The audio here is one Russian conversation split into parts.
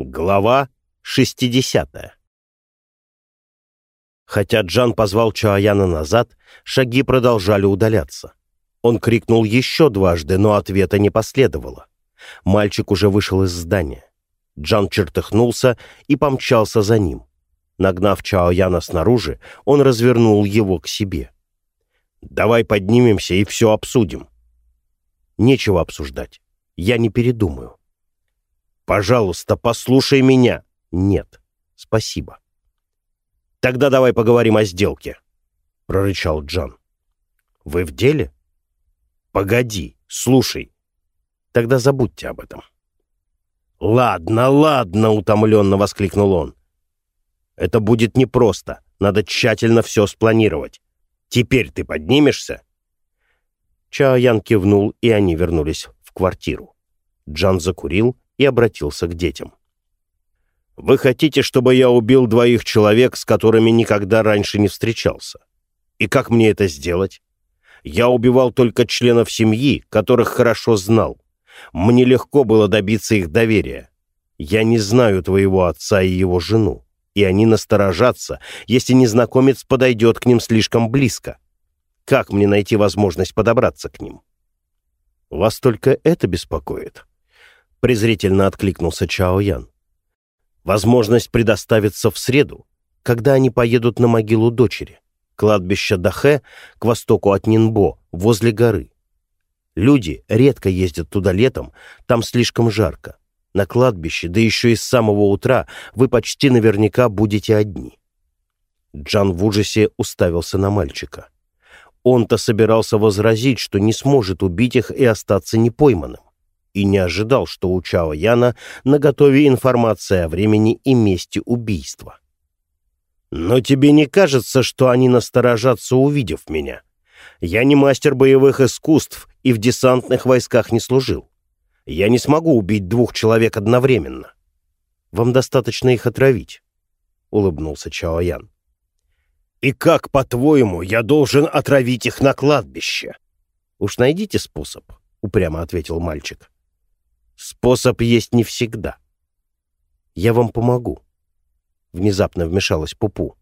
Глава 60 Хотя Джан позвал Чаояна назад, шаги продолжали удаляться. Он крикнул еще дважды, но ответа не последовало. Мальчик уже вышел из здания. Джан чертыхнулся и помчался за ним. Нагнав Чаояна снаружи, он развернул его к себе. «Давай поднимемся и все обсудим». «Нечего обсуждать. Я не передумаю». «Пожалуйста, послушай меня». «Нет, спасибо». «Тогда давай поговорим о сделке», — прорычал Джан. «Вы в деле?» «Погоди, слушай. Тогда забудьте об этом». «Ладно, ладно», — утомленно воскликнул он. «Это будет непросто. Надо тщательно все спланировать. Теперь ты поднимешься?» Чао Ян кивнул, и они вернулись в квартиру. Джан закурил и обратился к детям. «Вы хотите, чтобы я убил двоих человек, с которыми никогда раньше не встречался? И как мне это сделать? Я убивал только членов семьи, которых хорошо знал. Мне легко было добиться их доверия. Я не знаю твоего отца и его жену, и они насторожатся, если незнакомец подойдет к ним слишком близко. Как мне найти возможность подобраться к ним?» «Вас только это беспокоит?» — презрительно откликнулся Чао Ян. «Возможность предоставится в среду, когда они поедут на могилу дочери, кладбище Дахе к востоку от Нинбо, возле горы. Люди редко ездят туда летом, там слишком жарко. На кладбище, да еще и с самого утра, вы почти наверняка будете одни». Джан в ужасе уставился на мальчика. Он-то собирался возразить, что не сможет убить их и остаться непойманным и не ожидал, что у Чао Яна наготове информация о времени и месте убийства. «Но тебе не кажется, что они насторожатся, увидев меня? Я не мастер боевых искусств и в десантных войсках не служил. Я не смогу убить двух человек одновременно. Вам достаточно их отравить», — улыбнулся Чао Ян. «И как, по-твоему, я должен отравить их на кладбище?» «Уж найдите способ», — упрямо ответил мальчик. Способ есть не всегда. Я вам помогу. Внезапно вмешалась Пупу.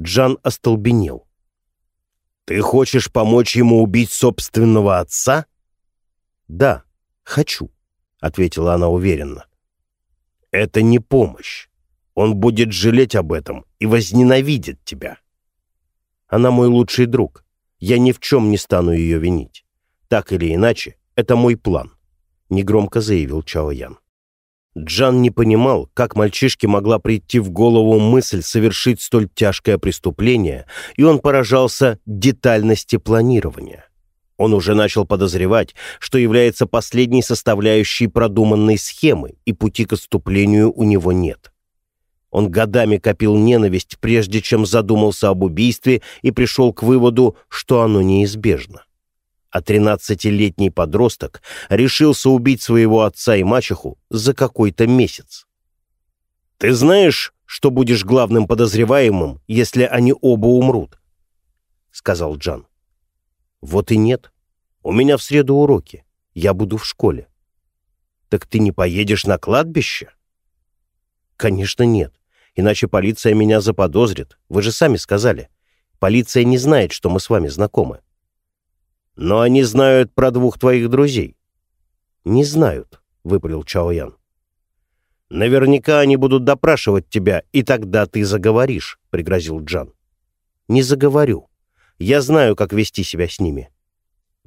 Джан остолбенел. Ты хочешь помочь ему убить собственного отца? Да, хочу, ответила она уверенно. Это не помощь. Он будет жалеть об этом и возненавидит тебя. Она мой лучший друг. Я ни в чем не стану ее винить. Так или иначе, это мой план негромко заявил Чао Ян. Джан не понимал, как мальчишке могла прийти в голову мысль совершить столь тяжкое преступление, и он поражался детальности планирования. Он уже начал подозревать, что является последней составляющей продуманной схемы, и пути к отступлению у него нет. Он годами копил ненависть, прежде чем задумался об убийстве и пришел к выводу, что оно неизбежно а тринадцатилетний подросток решился убить своего отца и мачеху за какой-то месяц. «Ты знаешь, что будешь главным подозреваемым, если они оба умрут?» — сказал Джан. «Вот и нет. У меня в среду уроки. Я буду в школе». «Так ты не поедешь на кладбище?» «Конечно нет. Иначе полиция меня заподозрит. Вы же сами сказали. Полиция не знает, что мы с вами знакомы». Но они знают про двух твоих друзей. Не знают, выпалил Чао Ян. Наверняка они будут допрашивать тебя, и тогда ты заговоришь, пригрозил Джан. Не заговорю. Я знаю, как вести себя с ними.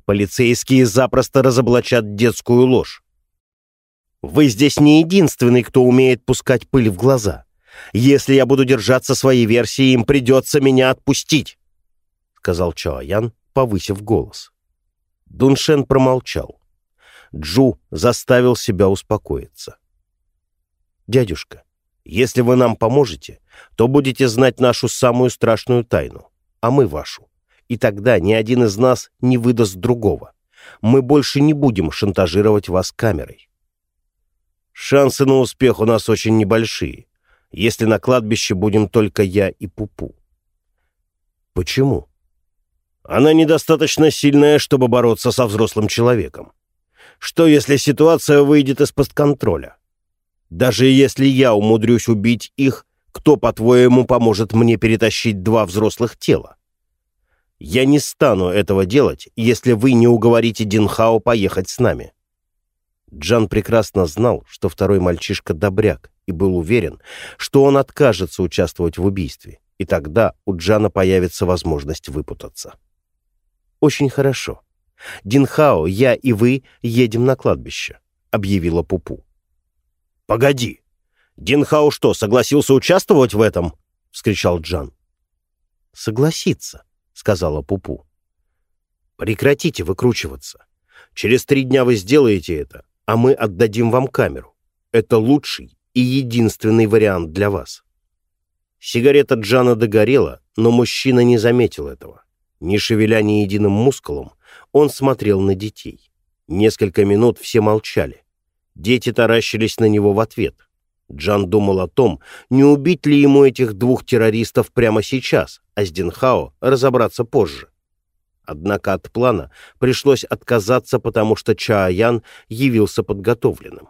Полицейские запросто разоблачат детскую ложь. Вы здесь не единственный, кто умеет пускать пыль в глаза. Если я буду держаться своей версии, им придется меня отпустить, — сказал Чао Ян, повысив голос. Дуншен промолчал. Джу заставил себя успокоиться. «Дядюшка, если вы нам поможете, то будете знать нашу самую страшную тайну, а мы вашу. И тогда ни один из нас не выдаст другого. Мы больше не будем шантажировать вас камерой. Шансы на успех у нас очень небольшие, если на кладбище будем только я и Пупу. Почему? Она недостаточно сильная, чтобы бороться со взрослым человеком. Что, если ситуация выйдет из-под контроля? Даже если я умудрюсь убить их, кто, по-твоему, поможет мне перетащить два взрослых тела? Я не стану этого делать, если вы не уговорите Динхао поехать с нами. Джан прекрасно знал, что второй мальчишка добряк, и был уверен, что он откажется участвовать в убийстве, и тогда у Джана появится возможность выпутаться. «Очень хорошо. Динхао, я и вы едем на кладбище», — объявила Пупу. «Погоди! Динхао что, согласился участвовать в этом?» — вскричал Джан. «Согласится», — сказала Пупу. «Прекратите выкручиваться. Через три дня вы сделаете это, а мы отдадим вам камеру. Это лучший и единственный вариант для вас». Сигарета Джана догорела, но мужчина не заметил этого. Не шевеля ни единым мускулом, он смотрел на детей. Несколько минут все молчали. Дети таращились на него в ответ. Джан думал о том, не убить ли ему этих двух террористов прямо сейчас, а с Динхао разобраться позже. Однако от плана пришлось отказаться, потому что Чаоян явился подготовленным.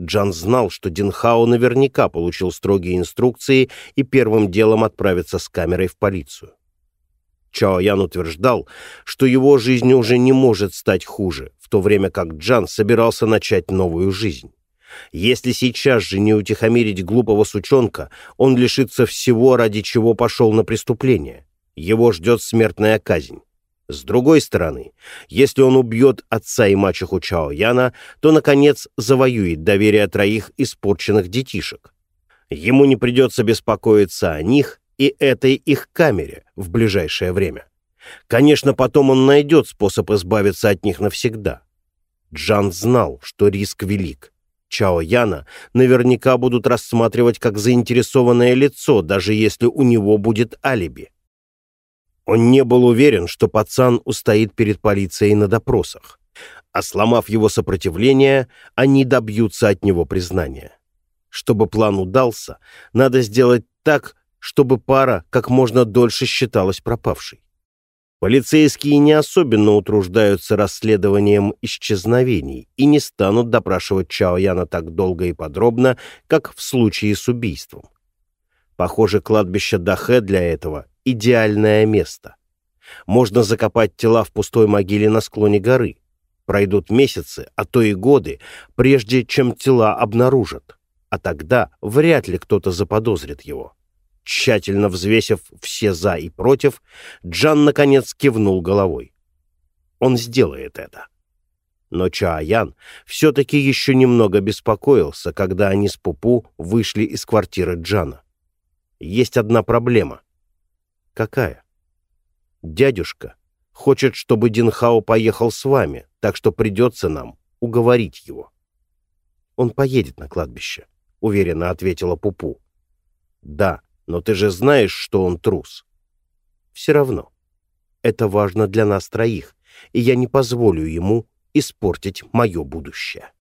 Джан знал, что Динхао наверняка получил строгие инструкции и первым делом отправится с камерой в полицию. Чао Ян утверждал, что его жизнь уже не может стать хуже, в то время как Джан собирался начать новую жизнь. Если сейчас же не утихомирить глупого сучонка, он лишится всего, ради чего пошел на преступление. Его ждет смертная казнь. С другой стороны, если он убьет отца и мачеху Чао Яна, то, наконец, завоюет доверие троих испорченных детишек. Ему не придется беспокоиться о них и этой их камере в ближайшее время. Конечно, потом он найдет способ избавиться от них навсегда. Джан знал, что риск велик. Чао Яна наверняка будут рассматривать как заинтересованное лицо, даже если у него будет алиби. Он не был уверен, что пацан устоит перед полицией на допросах, а сломав его сопротивление, они добьются от него признания. Чтобы план удался, надо сделать так, чтобы пара как можно дольше считалась пропавшей. Полицейские не особенно утруждаются расследованием исчезновений и не станут допрашивать Чао Яна так долго и подробно, как в случае с убийством. Похоже, кладбище Дахэ для этого — идеальное место. Можно закопать тела в пустой могиле на склоне горы. Пройдут месяцы, а то и годы, прежде чем тела обнаружат. А тогда вряд ли кто-то заподозрит его. Тщательно взвесив все «за» и «против», Джан, наконец, кивнул головой. Он сделает это. Но Чаоян все-таки еще немного беспокоился, когда они с Пупу вышли из квартиры Джана. Есть одна проблема. Какая? Дядюшка хочет, чтобы Динхао поехал с вами, так что придется нам уговорить его. Он поедет на кладбище, уверенно ответила Пупу. Да, но ты же знаешь, что он трус. Все равно. Это важно для нас троих, и я не позволю ему испортить мое будущее.